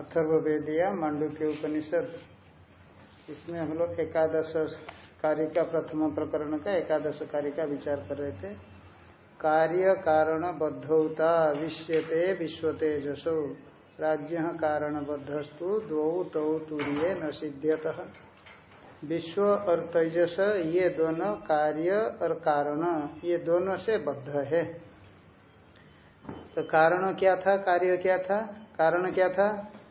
अथर्वेदिया मांडू के उपनिषद। इसमें हम लोग एकादश कार्य का प्रथम प्रकरण का एकादश कार्य का विचार कर रहे थे। कार्य कारण बद्धौता विश्यते विश्व तेजसो राज्य कारण बद्धस्तु दौ तौ तूर्य न सिद्ध्यत। विश्व और तेजस ये दोनों कार्य और कारण, ये दोनों से बद्ध है। तो कारण क्या था? कार्य क्या था? कारण क्या था?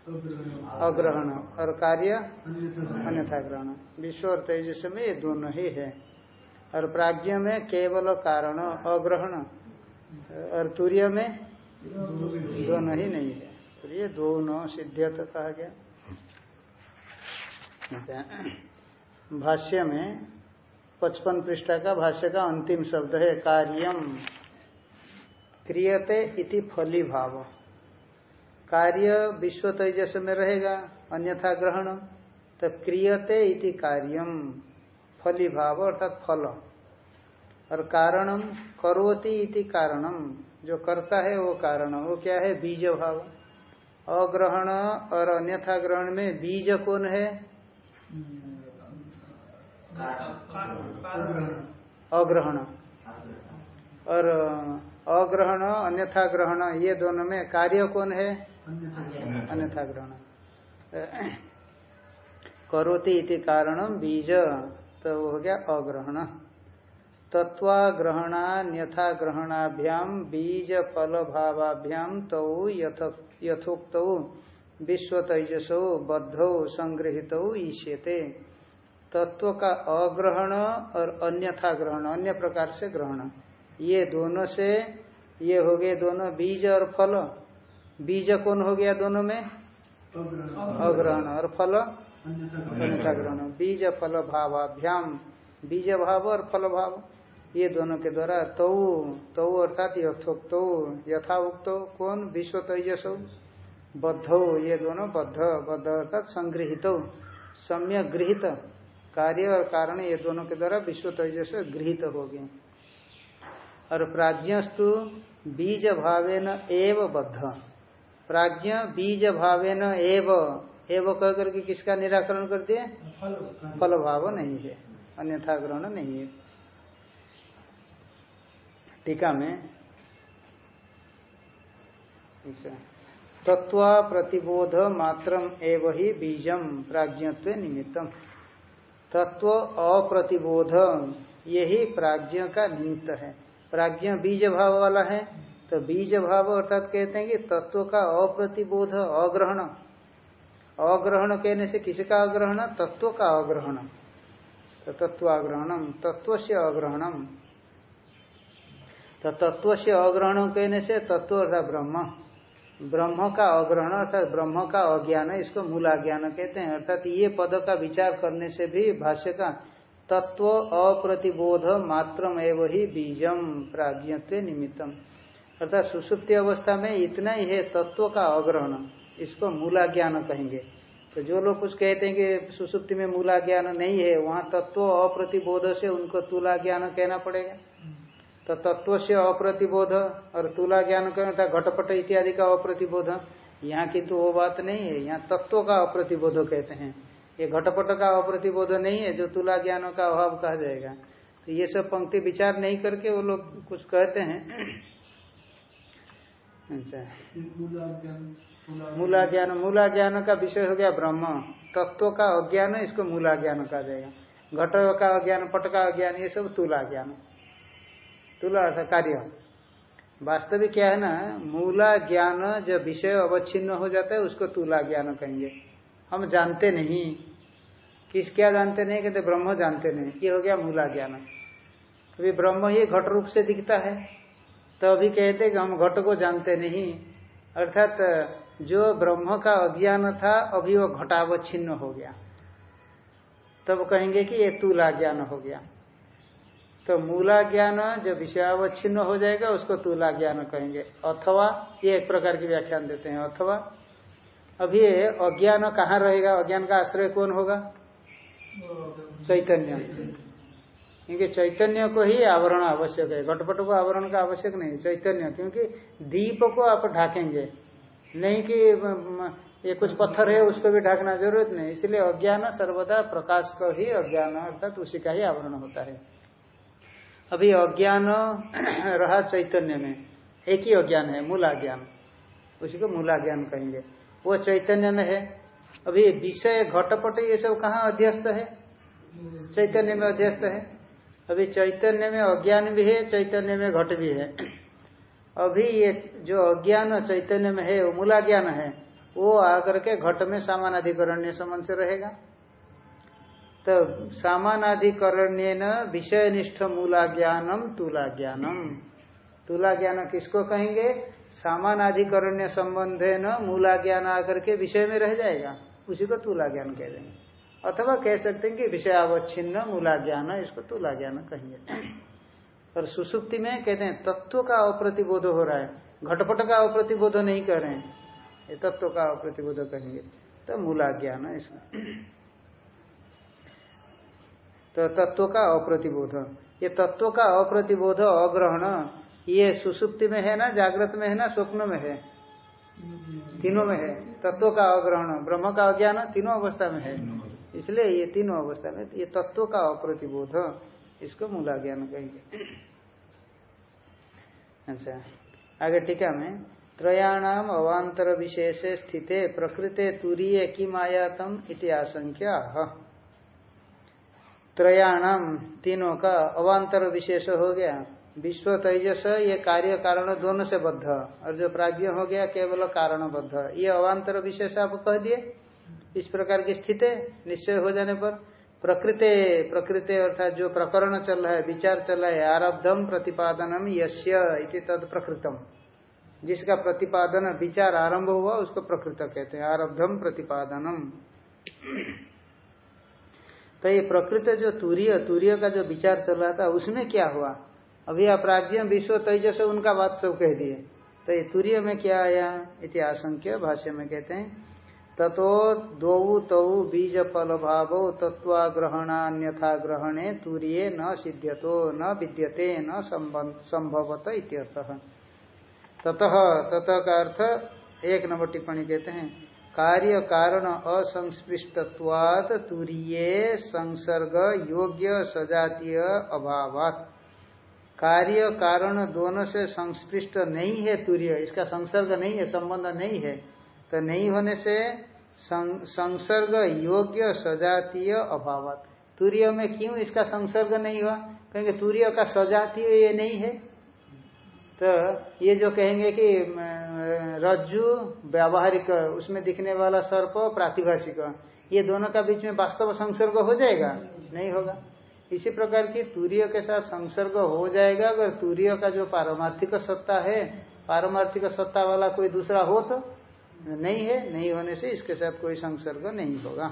अग्रहण। और कार्य अन्यथा ग्रहण। विश्व और तेजस में ये दोनों ही है। और प्राज्ञ में केवल कारण अग्रहण और तूर्य में दोनों ही नहीं है। तो ये दोनों सिद्धियत कहा गया। भाष्य में पचपन पृष्ठा का भाष्य का अंतिम शब्द है कार्यम। क्रियते इति फली भाव कार्य विश्व तेजस में रहेगा, अन्यथा ग्रहण। तो क्रियते इति कार्यम फली भाव अर्थात फल। और कारणम करोति इति कारणम जो करता है वो कारण। वो क्या है? बीज भाव अग्रहण और अन्यथा ग्रहण में बीज कौन है? अग्रहण। और अग्रहण, अन्यथा ग्रहण, ये दोनों में कार्य कौन है? अन्यथा ग्रहण। करोति इति कारणम बीज तो हो गया अग्रहण। तत्वाग्रहणान्यथा ग्रहणाभ्याम बीज फल भावाभ्याम तौ यथोक्त विश्व तेजसो बद्धौ संग्रहित ईष्यते। तत्व का अग्रहण और अन्यथा ग्रहण, अन्य प्रकार से ग्रहण। ये दोनों से, ये हो गए दोनों बीज और फल। बीज कौन हो गया दोनों में? अग्रहण। और फल? ग्रहण। बीज, फल भावाभ्याम बीज, भाव और फल, भाव। ये दोनों के द्वारा तौ तौ अर्थात यथोक्त यथा उक्त कौन? विश्व तेजस। बद्ध। ये दोनों बद्ध बद्ध अर्थात संग्रहित सम्यक गृहित। कार्य और कारण ये दोनों के द्वारा विश्व तेजस गृहित हो गए। और प्राज्ञस्तु बीज, भावेन एव बद्ध। प्राज्ञ बीज भावेन एव। एव कह करके किसका निराकरण कर दिए? फल भाव नहीं है, अन्यथा ग्रहण नहीं है। टीका में तत्व प्रतिबोध मात्र एव ही बीजम प्राज्ञत्व निमित्तम। तत्व अप्रतिबोध, यही प्राज्ञ का निमित्त है। प्राज्ञ बीज भाव वाला है तो बीज भाव अर्थात कहते हैं कि तत्व का अप्रतिबोध, अग्रहण। अग्रहण कहने से किसका अग्रहण? तत्व का अग्रहण। तो तत्वाग्रहणम तत्व से अग्रहणम तो तत्व से अग्रहण कहने से तत्व अर्थात ब्रह्म। ब्रह्म का अग्रहण अर्थात ब्रह्म का अज्ञान, इसको मूला ज्ञान कहते हैं। अर्थात ये पद का विचार करने से भी भाष्य का तत्व अप्रतिबोध मात्रम एवं ही बीजम प्राज्ञत्व निमित्तम। अर्थात सुसुप्ति अवस्था में इतना ही है तत्व का अग्रहण। इसको मूला ज्ञान कहेंगे। तो जो लोग कुछ कहते हैं कि सुसुप्ति में मूला ज्ञान नहीं है, वहाँ तत्व अप्रतिबोध से उनको तुला ज्ञान कहना पड़ेगा। तो तत्व से अप्रतिबोध और तुला ज्ञान कहता घटपट इत्यादि का अप्रतिबोध। यहाँ की तो वो बात नहीं है। यहाँ तत्व का अप्रतिबोध कहते हैं। ये घटपट का अप्रतिबोध नहीं है, जो तुला ज्ञान का अभाव कहा जाएगा। तो ये सब पंक्ति विचार नहीं करके वो लोग कुछ कहते हैं। अच्छा। मूला ज्ञान मूला ज्ञान का विषय हो गया ब्रह्म। तत्व का अज्ञान इसको मूला ज्ञान कहा जाएगा। घट का अज्ञान पट का अज्ञान ये सब तुला ज्ञान तुला अर्थ कार्य। वास्तविक क्या है ना मूला ज्ञान जब विषय अवच्छिन्न हो जाता है उसको तुला ज्ञान कहेंगे। हम जानते नहीं। किस क्या जानते नहीं कहते ब्रह्म जानते नहीं। ये हो गया मूला ज्ञान अभी ब्रह्म ही घट रूप से दिखता है। तो अभी कहते कि हम घट को जानते नहीं। अर्थात जो ब्रह्म का अज्ञान था अभी वो घटावच्छिन्न हो गया। तब कहेंगे कि ये तुला ज्ञान हो गया। तो मूला ज्ञान जब विषयावच्छिन्न हो जाएगा उसको तुला ज्ञान कहेंगे। अथवा ये एक प्रकार की व्याख्यान देते हैं। अथवा अभी अज्ञान कहाँ रहेगा? अज्ञान का आश्रय कौन होगा? चैतन्य। क्योंकि चैतन्य को ही आवरण आवश्यक है। घटपट को आवरण का आवश्यक नहीं, चैतन्य, क्योंकि दीप को आप ढाकेंगे। नहीं कि ये कुछ पत्थर है, उसको भी ढाकना ज़रूरत नहीं। इसलिए अज्ञान सर्वदा प्रकाश का ही अज्ञान, अर्थात उसी का ही आवरण होता है। अभी अज्ञान रहा चैतन्य में। एक ही अज्ञान है मूला ज्ञान उसी को मूला ज्ञान कहेंगे। वो चैतन्य में है। अभी विषय, घटपट, ये सब कहाँ अध्यस्त है? चैतन्य में अध्यस्त है। अभी चैतन्य में अज्ञान भी है, चैतन्य में घट भी है। अभी ये जो अज्ञान चैतन्य में है, वो मूला ज्ञान है, वो आकर के घट में सामानाधिकरण्य संबंध से रहेगा। तो सामानाधिकरण्य न विषय निष्ठ मूला ज्ञानम, तुला ज्ञानम। तुला ज्ञान किसको कहेंगे? सामानाधिकरण्य संबंध न मूला ज्ञान आकर के विषय में रह जाएगा। उसी को तुला ज्ञान कह देंगे। अथवा कह सकते हैं कि विषय अवच्छिन्न मूला ज्ञान इसको तुला ज्ञान कहेंगे। और सुसुप्ति में कहते हैं तत्व का अप्रतिबोध हो रहा है। घटपट का अप्रतिबोध नहीं कर रहे हैं। ये तत्व का अप्रतिबोध कहेंगे। तो मूला ज्ञान इसमें। तो तत्व का अप्रतिबोध। ये तत्व का अप्रतिबोध अग्रहण ये सुसुप्ति में है ना जागृत में है ना स्वप्न में है? तीनों में है। तत्व का अग्रहण ब्रह्म का अज्ञान तीनों अवस्था में है। इसलिए ये तीनों अवस्था में, ये तत्व का अप्रतिबोध, इसको मूला ज्ञान कहेंगे। अच्छा आगे टीका में, त्रयाणाम अवांतर विशेष स्थित, प्रकृते तुरीय किम आयातम इति आशंका त्रयाणाम तीनों का अवांतर विशेष हो गया। विश्व तेजस, ये कार्य कारण दोनों से बद्ध, और जो प्राज्ञ हो गया, केवल कारणबद्ध। ये अवांतर विशेष आप कह दिए? इस प्रकार की स्थिति निश्चय हो जाने पर प्रकृत प्रकृत अर्थात जो प्रकरण चल रहा है, विचार चल रहा है, आरब्धम प्रतिपादनम यश्य तद प्रकृतम। जिसका प्रतिपादन, विचार आरंभ हुआ, उसको प्रकृत कहते हैं। आरब्धम प्रतिपादनम। तो ये प्रकृत जो तूर्य तूर्य का जो विचार चल रहा था, उसमें क्या हुआ? अभी अपराज्य विश्व, तेजस, उनका बात सब कह दिए। तो ये तूर्य में क्या आया? इतिहासंख्य भाष्य में कहते हैं। ततो दो तौ बीज फल भाव तत्वाग्रहणान्यथा ग्रहणे तूर्य न सिद्ध्यतो, न विद्यते, न संभवत इत्यर्थः। ततः ततः का अर्थ? एक नंबर टिप्पणी कहते हैं, कार्य कारण असंस्पृष्टत्वात तुरीय संसर्ग योग्य सजातीय अभावात। कार्य कारण दोनों से संस्पृष्ट नहीं है तुरीय, इसका संसर्ग नहीं है, संबंध नहीं है तो नहीं होने से संसर्ग योग्य सजातीय अभावात। तूर्य में क्यों इसका संसर्ग नहीं हुआ? कहेंगे, तूर्य का सजातीय ये नहीं है। तो ये जो कहेंगे कि रज्जु व्यावहारिक, उसमें दिखने वाला सर्प प्रातिभाषिक, ये दोनों का बीच में वास्तव संसर्ग हो जाएगा? नहीं होगा। इसी प्रकार की तूर्य के साथ संसर्ग हो जाएगा, अगर तूर्य का जो पारमार्थिक सत्ता है, पारमार्थिक सत्ता वाला कोई दूसरा हो तो? नहीं है, नहीं होने से इसके साथ कोई संसर्ग नहीं होगा।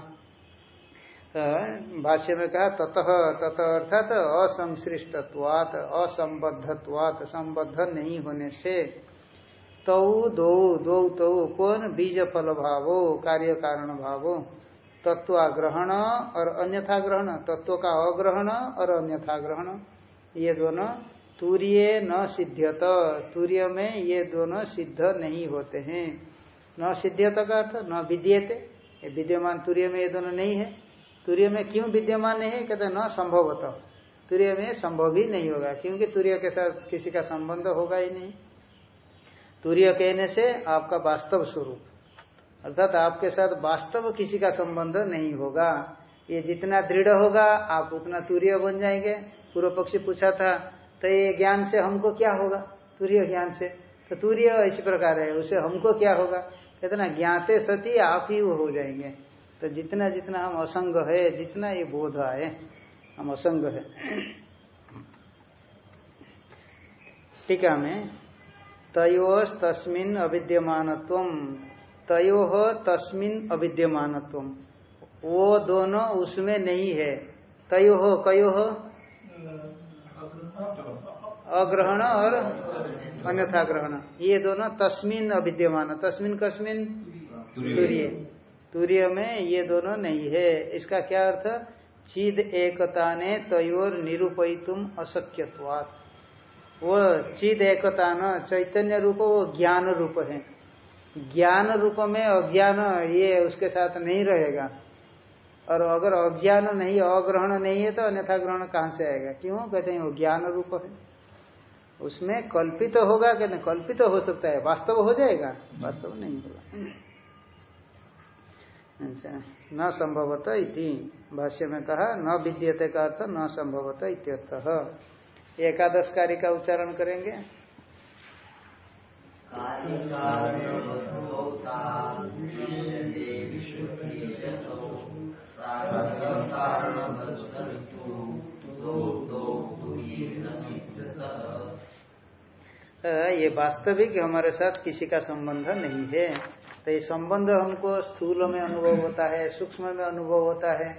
भाष्य में कहा, ततः, तत अर्थात असंश्रिष्टत्वात, असंबद्धत्वात, संबद्ध नहीं होने से। तौ, दो दो तो कौन? बीज फल भावो कार्य कारण भावो तत्वाग्रहण और अन्यथा ग्रहण तत्व का अग्रहण और अन्यथा ग्रहण ये दोनों तूर्य न सिद्धत तूर्य में ये दोनों सिद्ध नहीं होते हैं। न सिद्ध्यत का अर्थ, न विद्यते। विद्यमान तूर्य में ये दोनों नहीं है। तूर्य में क्यों विद्यमान नहीं है? कहते न संभवतः। तूर्य में संभव ही नहीं होगा, क्योंकि तूर्य के साथ किसी का संबंध होगा ही नहीं। तूर्य कहने से आपका वास्तव स्वरूप, अर्थात आपके साथ वास्तव किसी का संबंध नहीं होगा। ये जितना दृढ़ होगा, आप उतना तूर्य बन जाएँगे। पूर्व पक्षी पूछा था तो ये ज्ञान से हमको क्या होगा? तूर्य ज्ञान से। तो तूर्य इसी प्रकार है, उसे हमको क्या होगा? कहते ना ज्ञाते सती आप ही वो हो जाएँगे। तो जितना जितना हम असंग है, जितना ये बोध आए, हम असंग है। टीका में तयो तस्मिन अविद्यमान तयो तस्मिन अविद्यमान वो दोनों उसमें नहीं है। तयो, कयो? अग्रहण और अन्यथा ग्रहण। ये दोनों तस्मिन अविद्यमान, तस्मिन कस्मिन तूर्य। तूर्य में ये दोनों नहीं है। इसका क्या अर्थ? चिद एकता ने तयोर निरूपयितुम अशक्यवाद वो चिद एकता न, चैतन्य रूप, वो ज्ञान रूप है। ज्ञान रूप में अज्ञान ये उसके साथ नहीं रहेगा। और अगर अज्ञान नहीं, अग्रहण नहीं है तो अन्यथा ग्रहण कहाँ से आएगा? क्यों? कहते हैं वो ज्ञान रूप है। उसमें कल्पित तो होगा कि नहीं? कल्पित तो हो सकता है। वास्तव हो जाएगा? वास्तव नहीं होगा। अच्छा। न संभवत इति। भाष्य में कहा, न विद्यते का अर्थ न संभवत इत्यर्थ। एकादश कार्य का उच्चारण करेंगे। ये वास्तविक हमारे साथ किसी का संबंध नहीं है। तो ये संबंध हमको स्थूल में अनुभव होता है, सूक्ष्म में अनुभव होता है।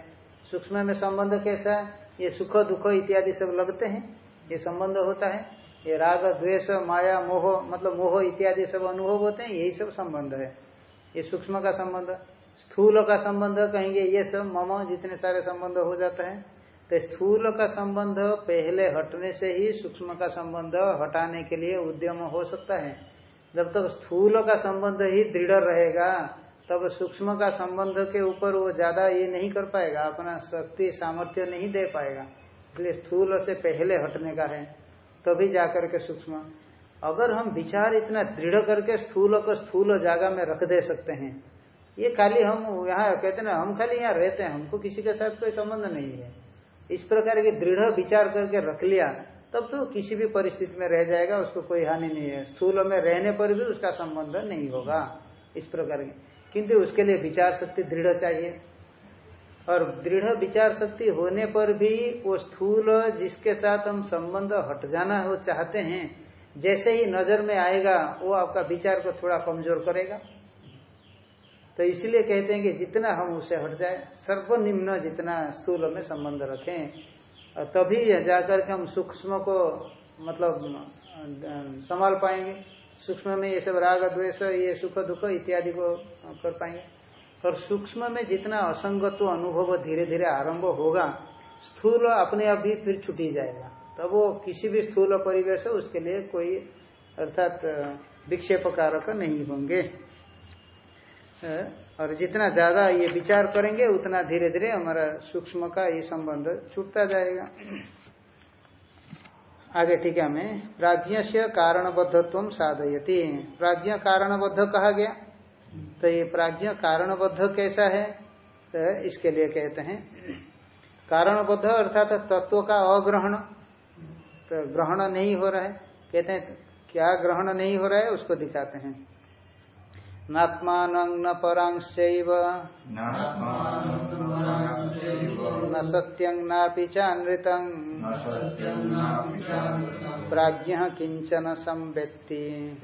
सूक्ष्म में संबंध कैसा ये सुख, दुख इत्यादि सब लगते हैं, ये संबंध होता है। ये राग, द्वेष, माया, मोह मतलब मोह इत्यादि सब अनुभव होते हैं, यही सब संबंध है। ये सूक्ष्म का संबंध, स्थूल का संबंध कहेंगे, ये सब मम जितने सारे संबंध हो जाता है तो स्थूल का संबंध पहले हटने से ही सूक्ष्म का संबंध हटाने के लिए उद्यम हो सकता है। जब तक स्थूल का संबंध ही दृढ़ रहेगा, तब सूक्ष्म का संबंध के ऊपर वो ज़्यादा ये नहीं कर पाएगा, अपना शक्ति, सामर्थ्य नहीं दे पाएगा। इसलिए स्थूल से पहले हटने का है, तभी तो जाकर के सूक्ष्म। अगर हम विचार इतना दृढ़ करके स्थूल को स्थूल जगह में रख दे सकते हैं, ये खाली हम यहाँ कहते ना, हम खाली यहाँ रहते हैं, हमको किसी के साथ कोई संबंध नहीं है। इस प्रकार के दृढ़ विचार करके रख लिया, तब तो किसी भी परिस्थिति में रह जाएगा, उसको कोई हानि नहीं है। स्थूल में रहने पर भी उसका संबंध नहीं होगा, इस प्रकार की। किंतु उसके लिए विचार शक्ति दृढ़ चाहिए। और दृढ़ विचार शक्ति होने पर भी वो स्थूल जिसके साथ हम संबंध हट जाना हो चाहते हैं, जैसे ही नज़र में आएगा, वो आपका विचार को थोड़ा कमज़ोर करेगा। तो इसलिए कहते हैं कि जितना हम उससे हट जाए, सर्वनिम्न जितना स्थूल में संबंध रखें, और तभी जाकर के हम सूक्ष्म को मतलब संभाल पाएँगे। सूक्ष्म में ये सब राग, द्वेष, ये सुख, दुख इत्यादि को कर पाएँगे। और सूक्ष्म में जितना असंगत्व अनुभव धीरे धीरे आरंभ होगा, स्थूल अपने आप भी फिर छुटी जाएगा। तब वो किसी भी स्थूल परिवेश उसके लिए कोई अर्थात विक्षेप कारक नहीं होंगे। और जितना ज़्यादा ये विचार करेंगे, उतना धीरे धीरे हमारा सूक्ष्म का ये संबंध छूटता जाएगा। आगे ठीक है मैं प्राज्ञ से कारणबद्धत्व साधयती। प्राज्ञ कारणबद्ध कहा गया। तो ये प्राज्ञ कारणबद्ध कैसा है? तो इसके लिए कहते हैं, कारणबद्ध अर्थात तत्व का अग्रहण। तो ग्रहण नहीं हो रहा है। कहते हैं, क्या ग्रहण नहीं हो रहा है, उसको दिखाते हैं। नात्मान न परांशैव न सत्यं नापि चानृतं। प्राज्ञ किंचन संवेत्ति।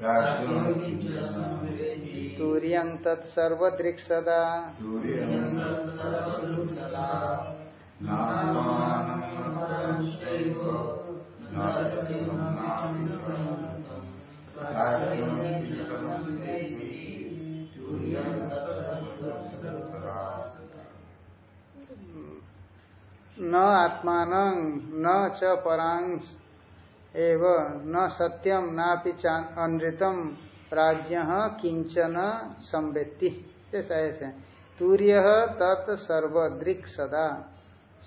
तूर्यं तत्सर्वदृक् सदा। न आत्मान, न च परांश एव न सत्यम नापि अनृतम प्राज्ञ किंचन संवेत्ति। जैसा ऐसे तूर्य तत्सर्वदृक् सदा।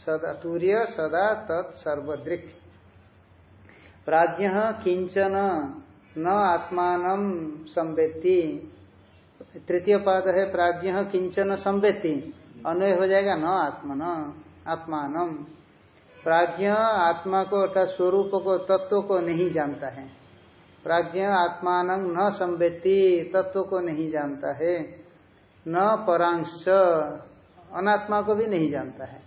सदा, तूर्य सदा तत्सर्वदृक् प्राज्ञ किंचन न आत्मान संवेत्ति। तृतीय पाद है प्राज्ञ किंचन संवेत्ति। अन्वय हो जाएगा न आत्मन आत्मान प्राज्ञ आत्मा को अर्थात स्वरूप को, तत्व को नहीं जानता है। प्राज्ञ आत्मान न संवेत्ति, तत्व को नहीं जानता है। न परांश, अनात्मा को भी नहीं जानता है।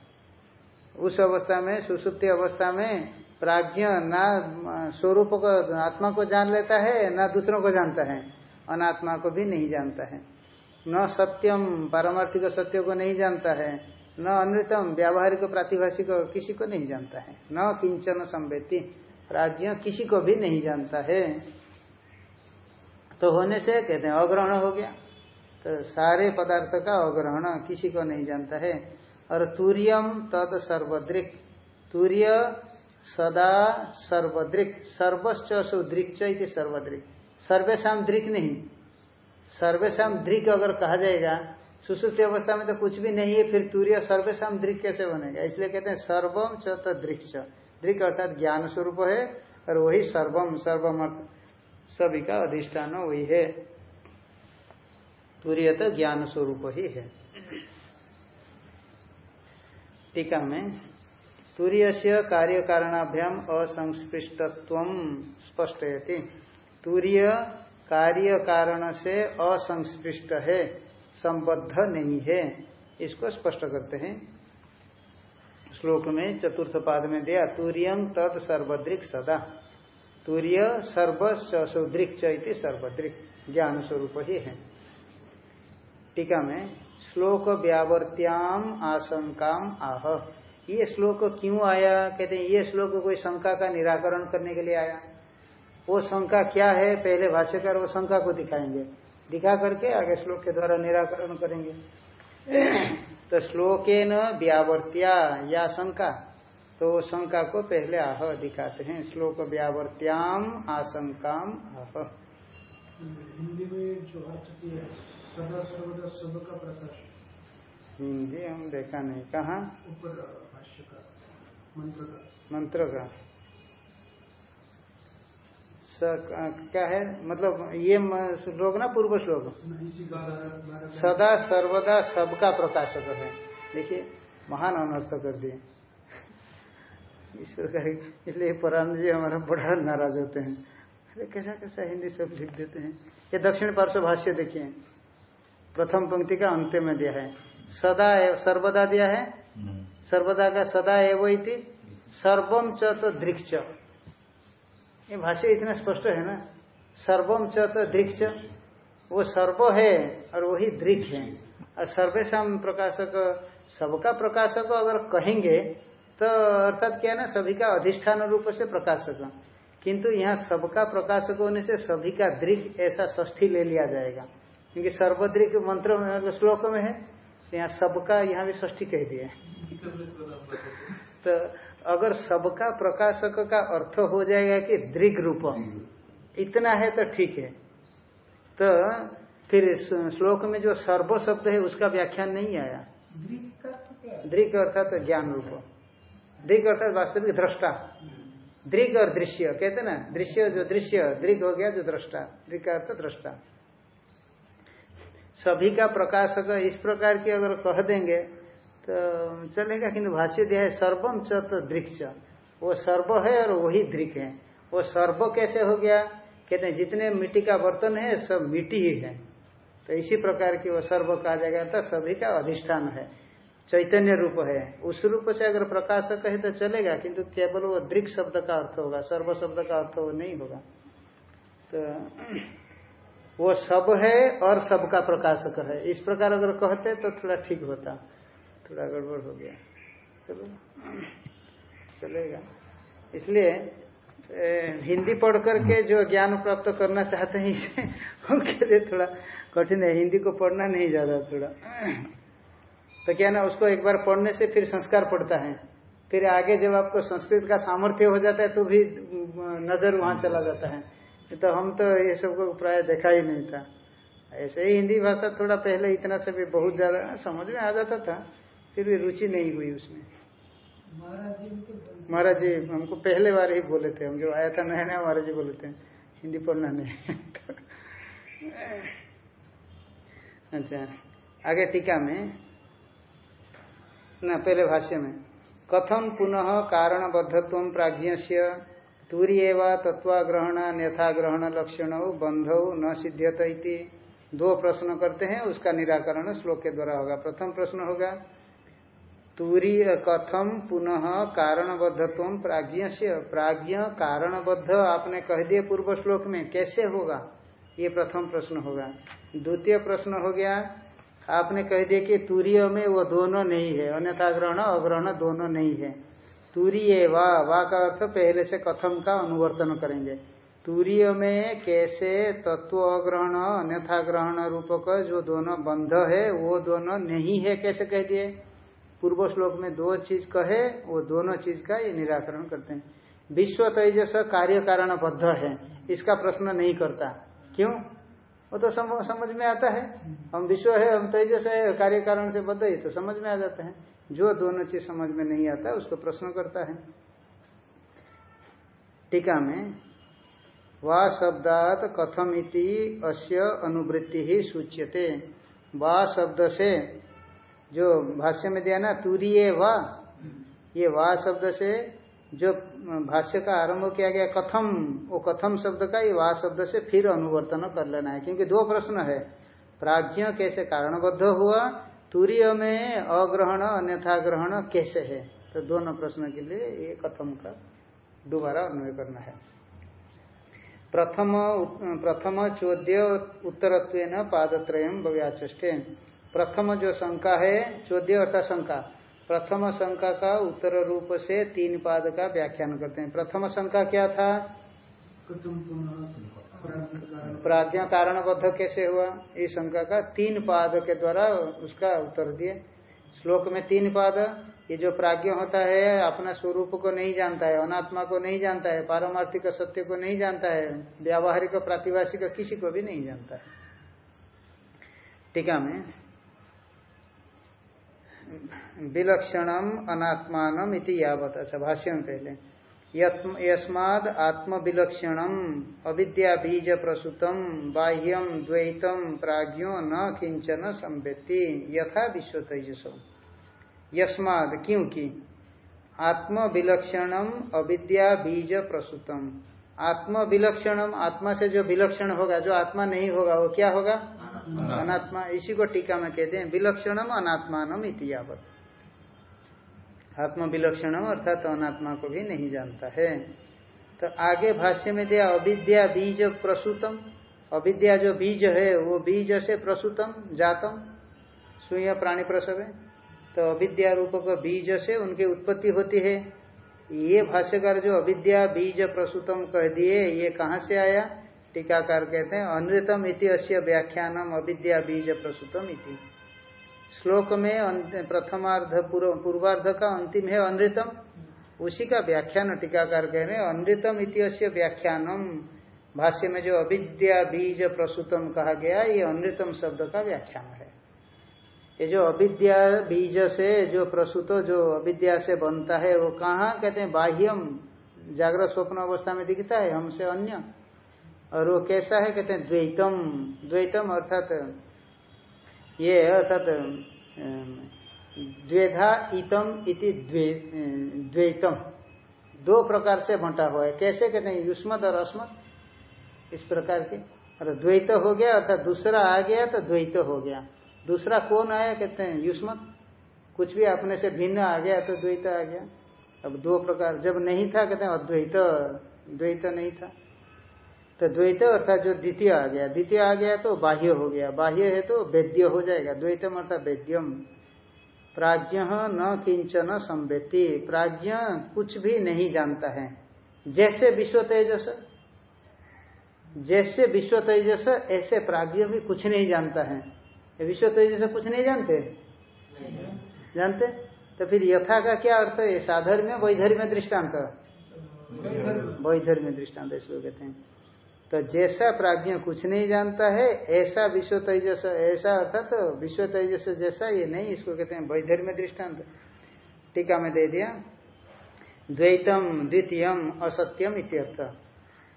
उस अवस्था में, सुसुप्ति अवस्था में प्राज्ञ ना, स्वरूप को, आत्मा को जान लेता है, ना दूसरों को जानता है। अनात्मा को भी नहीं जानता है। न सत्यम, पारमार्थिक सत्य को नहीं जानता है। न अनृतम, व्यावहारिक प्रातिभाषिक किसी को नहीं जानता है। न किंचन संवेति प्राज्ञ किसी को भी नहीं जानता है। तो होने से कहते हैं, अग्रहण हो गया। तो सारे पदार्थ का अग्रहण किसी को नहीं जानता है। और तूर्यम तद सर्वदृक तूर्य सदा सर्वदृक सर्वश्च सुदृक् सर्वदृक सर्वेशा दृक नहीं। सर्वेशम दृक अगर कहा जाएगा, सुश्रुति अवस्था में तो कुछ भी नहीं है, फिर तूर्य सर्वेशम दृक कैसे बनेगा? इसलिए कहते हैं सर्वम च दृक् दृक अर्थात ज्ञान स्वरूप है, और वही सर्वम सर्वम सभी का अधिष्ठान वही है। तूर्य तो ज्ञान स्वरूप ही है। टीका में तूर्य से कार्य कारणाभ्याम असंस्पृष्टत्व स्पष्ट तूर्य कार्य कारण से असंस्पृष्ट है, संबद्ध नहीं है। इसको स्पष्ट करते हैं। श्लोक में चतुर्थ पाद में दिया, तूर्यं तद सर्वद्रिक सदा। तूर्य सर्वसुदृक चैती सर्वद्रिक, ज्ञान स्वरूप ही है। टीका में श्लोक व्यावर्त्याम आशंका आह। ये श्लोक क्यों आया? कहते हैं, ये श्लोक कोई शंका का निराकरण करने के लिए आया। वो शंका क्या है? पहले भाष्यकार वो शंका को दिखाएँगे। दिखा करके आगे श्लोक के द्वारा निराकरण करेंगे। तो श्लोके न व्यावर्त्या या शंका। तो वो शंका को पहले आह दिखाते हैं। श्लोक व्यावर्त्याम आशंका आह। हिंदी में जो अर्थ किया सदा सर्वदा सब का प्रकाश। हिंदी हम देखा नहीं। कहा? ऊपर मंत्र का मंत्र का क्या है? मतलब ये श्लोक ना पूर्व श्लोक? सदा सर्वदा सबका प्रकाशक है। देखिए महान अनर्थ कर दिए। ईश्वर का इसलिए परान जी हमारा बड़ा नाराज़ होते हैं। अरे कैसा कैसा हिंदी सब लिख देते हैं। ये दक्षिण पार्श्व भाष्य देखिए। प्रथम पंक्ति का अंत्य में दिया है। सदा सर्वदा दिया है? सर्वदा का सदा एवं सर्वम च तो दृक्ष। ये भाष्य इतना स्पष्ट है ना? सर्वम च तो दृक्ष। वो सर्व है और वही दृक्ष है। और सर्वेशम प्रकाशक, सबका प्रकाशक अगर कहेंगे तो अर्थात क्या ना सभी का अधिष्ठान रूप से प्रकाशक। किंतु यहाँ सबका प्रकाशक होने से सभी का दृक ऐसा ष्ठी ले लिया जाएगा। क्योंकि सर्वद्रिक मंत्र श्लोक में है तो यहाँ सबका यहाँ भी ष्ठी कह दिए तो अगर सबका प्रकाशक का अर्थ हो जाएगा कि दृग रूप। इतना है तो ठीक है। तो फिर श्लोक में जो सर्व शब्द है उसका व्याख्यान नहीं आया। दृग अर्थात तो ज्ञान रूप। दृग अर्थात वास्तविक दृष्टा। दृग और दृश्य कहते ना? दृश्य जो दृश्य दृग हो गया जो दृष्टा। दृग का अर्थ दृष्टा। सभी का प्रकाशक इस प्रकार की अगर कह देंगे तो चलेगा किंतु भाष्य दिया है सर्वम चत दृक्ष। वो सर्व है और वही दृक है। वो सर्व कैसे हो गया? कहते हैं, जितने मिट्टी का बर्तन है, सब मिट्टी ही है। तो इसी प्रकार की वो सर्व कहा जाएगा तो सभी का अधिष्ठान है। चैतन्य रूप है। उस रूप से अगर प्रकाशक है तो चलेगा, किंतु केवल वो दृक शब्द का अर्थ होगा, सर्व शब्द का अर्थ वो नहीं होगा। तो वो सब है और सबका प्रकाशक है। इस प्रकार अगर कहते तो थोड़ा ठीक होता। थोड़ा गड़बड़ हो गया। चलो, चलेगा। इसलिए हिंदी पढ़ करके जो ज्ञान प्राप्त करना चाहते हैं, इसे उनके लिए थोड़ा कठिन है। हिंदी को पढ़ना नहीं ज़्यादा थोड़ा। तो क्या ना, उसको एक बार पढ़ने से फिर संस्कार पड़ता है। फिर आगे जब आपको संस्कृत का सामर्थ्य हो जाता है तो भी नज़र वहाँ चला जाता है। तो हम तो ये सबको प्राय देखा ही नहीं था। ऐसे ही हिंदी भाषा थोड़ा पहले इतना से भी बहुत ज़्यादा समझ में आ जाता था। फिर भी रुचि नहीं हुई उसमें। महाराज जी हमको पहले बार ही बोले थे हम जो आया था नया नया महाराज जी बोले थे हिंदी पढ़ना नहीं। अच्छा आगे टीका में ना पहले भाष्य में। कथम पुनः कारणबद्धत्व प्राज्ञ से तूर्य व तत्वाग्रहण ग्रहण लक्षण बंधौ न सिद्ध्यत दो प्रश्न करते हैं उसका निराकरण श्लोक के द्वारा होगा। प्रथम प्रश्न होगा तूर्य कथम पुनः कारणबद्धत्व प्राज्ञ से प्राज्ञ कारणबद्ध आपने कह दिए पूर्व श्लोक में, कैसे होगा? ये प्रथम प्रश्न होगा। द्वितीय प्रश्न हो गया, आपने कह दिया कि तूर्य में वो दोनों नहीं है, अन्यथा ग्रहण, अग्रहण दोनों नहीं है। तूर्य वा वा का अर्थ पहले से कथम का अनुवर्तन करेंगे। तूर्य में कैसे तत्व अग्रहण, अन्यथा ग्रहण रूपक जो दोनों बंध है, वो दोनों नहीं है, कैसे कह दिए? पूर्व श्लोक में दो चीज़ कहे वो दोनों चीज़ का ये निराकरण करते हैं। विश्व तेजस कार्य कारण बद्ध है इसका प्रश्न नहीं करता। क्यों? वो तो सम, समझ में आता है। हम विश्व है हम तेजस है कार्य कारण से बद्ध ही तो समझ में आ जाता है। जो दोनों चीज़ समझ में नहीं आता उसको प्रश्न करता है। टीका में वा शब्दात कथम इति अस्य अनुवृत्ति ही सूच्यते। वा शब्द से जो भाष्य में दिया ना तुरीय वा, ये वा शब्द से जो भाष्य का आरंभ किया गया, कथम, वो कथम शब्द का ये वा शब्द से फिर अनुवर्तन कर लेना है, क्योंकि दो प्रश्न है। प्राज्ञ कैसे कारणबद्ध हुआ तुरीय में अग्रहण अन्यथा ग्रहण कैसे है? तो दोनों प्रश्न के लिए ये कथम का दोबारा अन्वय करना है। प्रथम प्रथम चौद्य उत्तरत्व पादत्रय व्याचे प्रथम जो शंका है चौदह अटा शंका। प्रथम शंका का उत्तर रूप से तीन पाद का व्याख्यान करते हैं। प्रथम शंका क्या था? प्राज्ञा कारणबद्ध कैसे हुआ? इस शंका का तीन पाद के द्वारा उसका उत्तर दिए। श्लोक में तीन पाद, ये जो प्राज्ञ होता है, अपना स्वरूप को नहीं जानता है, अनात्मा को नहीं जानता है, पारमार्थिक सत्य को नहीं जानता है, व्यावहारिक प्रातिभाषिक किसी को भी नहीं जानता है। टीका में विलक्षणम अनात्मान यावत। अच्छा भाष्य में पहले यस्माद आत्म विलक्षणम अविद्या बीज प्रसुतम बाह्यम द्वैतम प्राज्ञो न किंचन संवेत्ति, यथा विश्व तेजस यस्माद क्योंकि आत्म विलक्षणम अविद्या बीज प्रसुतम आत्म विलक्षणम आत्मा से जो विलक्षण होगा, जो आत्मा नहीं होगा, वो क्या होगा? अनात्मा। इसी को टीका में कहते हैं, विलक्षणम अनात्मान इतियावत आत्म विलक्षणम अर्थात अनात्मा को भी नहीं जानता है। तो आगे भाष्य में दिया, अविद्या बीज प्रसूतम। अविद्या जो बीज है, वो बीज से प्रसूतम, जातम सुय प्राणी प्रसव। है तो अविद्या रूप को बीज से उनकी उत्पत्ति होती है। ये भाष्यकार जो अविद्या बीज प्रसूतम कह दिए, ये कहाँ से आया? टीकाकार कहते हैं, अनृतम इति अश्य व्याख्यानम अविद्या बीज प्रसूतम इति। श्लोक में प्रथमार्ध पूर्वार्ध का अंतिम है अनृतम। उसी का व्याख्यान टीकाकार कह रहे हैं, अनृतम इति अस्य व्याख्यानम। भाष्य में जो अविद्या बीज प्रसूतम कहा गया, ये अनृतम शब्द का व्याख्यान है। ये जो अविद्या बीज से जो प्रसूत, जो अविद्या से बनता है, वो कहाँ? कहते हैं, बाह्यम। जागृत स्वप्न अवस्था में दिखता है, हमसे अन्य। और वो कैसा है? कहते हैं द्वैतम। द्वैतम अर्थात ये अर्थात द्वेधा इतम इति द्वैतम। दो प्रकार से बंटा हुआ है। कैसे? कहते हैं युष्मत और अस्मत इस प्रकार के। और द्वैत हो गया, अर्थात दूसरा आ गया तो द्वैत हो गया। दूसरा कौन आया? कहते हैं युष्मत। कुछ भी अपने से भिन्न आ गया तो द्वैत आ गया। अब दो प्रकार। जब नहीं था, कहते हैं अद्वैत। द्वैत नहीं था। तो द्वैत अर्थात जो द्वितीय आ गया द्वितीय आ गया तो बाह्य हो गया बाह्य है तो वेद्य हो जाएगा द्वैतम अर्थात वेद्यम। प्राज्ञ न किंचन संवेति प्राज्ञ कुछ भी नहीं जानता है। जैसे विश्व तेजस जैसे विश्व तेजस ऐसे प्राज्ञ भी कुछ नहीं जानता है। विश्व तेजस कुछ नहीं जानते? नहीं। जानते? तो फिर यथा का क्या अर्थ है? साधर्म्य वैधर्म्य दृष्टांत वैधर्म्य। दृष्टांत इसको कहते हैं। तो जैसा प्राज्ञ कुछ नहीं जानता है, ऐसा विश्व तेजस, ऐसा अर्थात तो विश्व तेजस जैसा ये नहीं, इसको कहते हैं वैधर्म्य दृष्टांत। टीका में दे दिया। द्वैतम, द्वितीयम, असत्यम इत्यर्थ।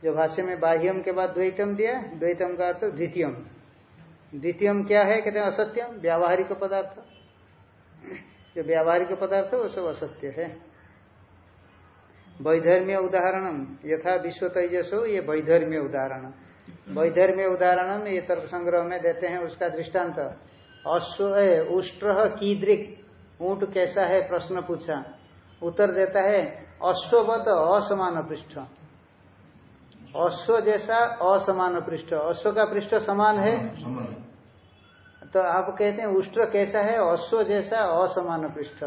जो भाष्य में बाह्यम के बाद द्वैतम दिया, द्वैतम का अर्थ द्वितीयम। द्वितीयम क्या है, कहते हैं असत्यम, व्यावहारिक पदार्थ। जो व्यावहारिक पदार्थ वो सब असत्य है। वैधर्म्य उदाहरणम यथा विश्व तेजसो ये वैधर्म्य उदाहरण। वैधर्म्य उदाहरण ये तर्क संग्रह में देते हैं उसका दृष्टांत। अश्व उष्ट्र कीदृक। ऊँट कैसा है प्रश्न पूछा। उत्तर देता है अश्ववत असमान पृष्ठ अश्व जैसा असमान पृष्ठ अश्व का पृष्ठ समान है? तो आप कहते हैं उष्ट्र कैसा है अश्व जैसा असमान पृष्ठ